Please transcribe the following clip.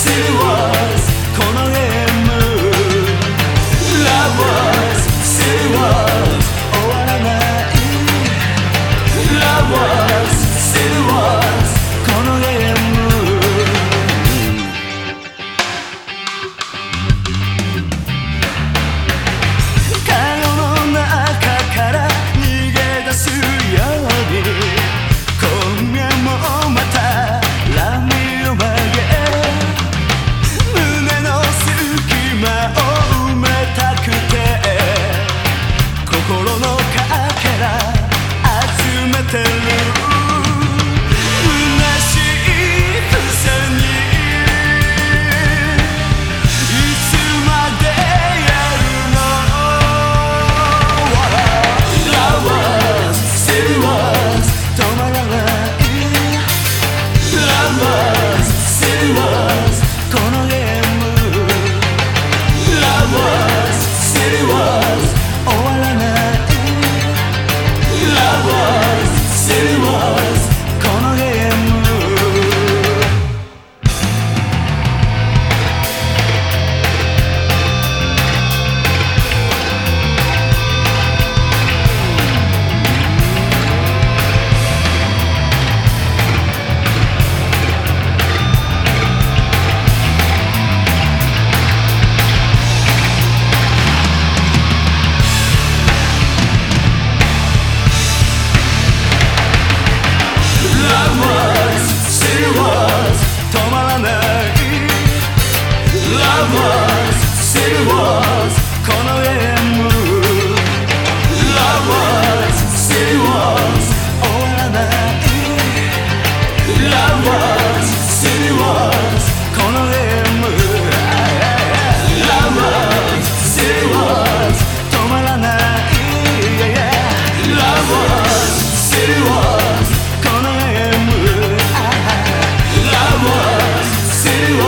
was, city do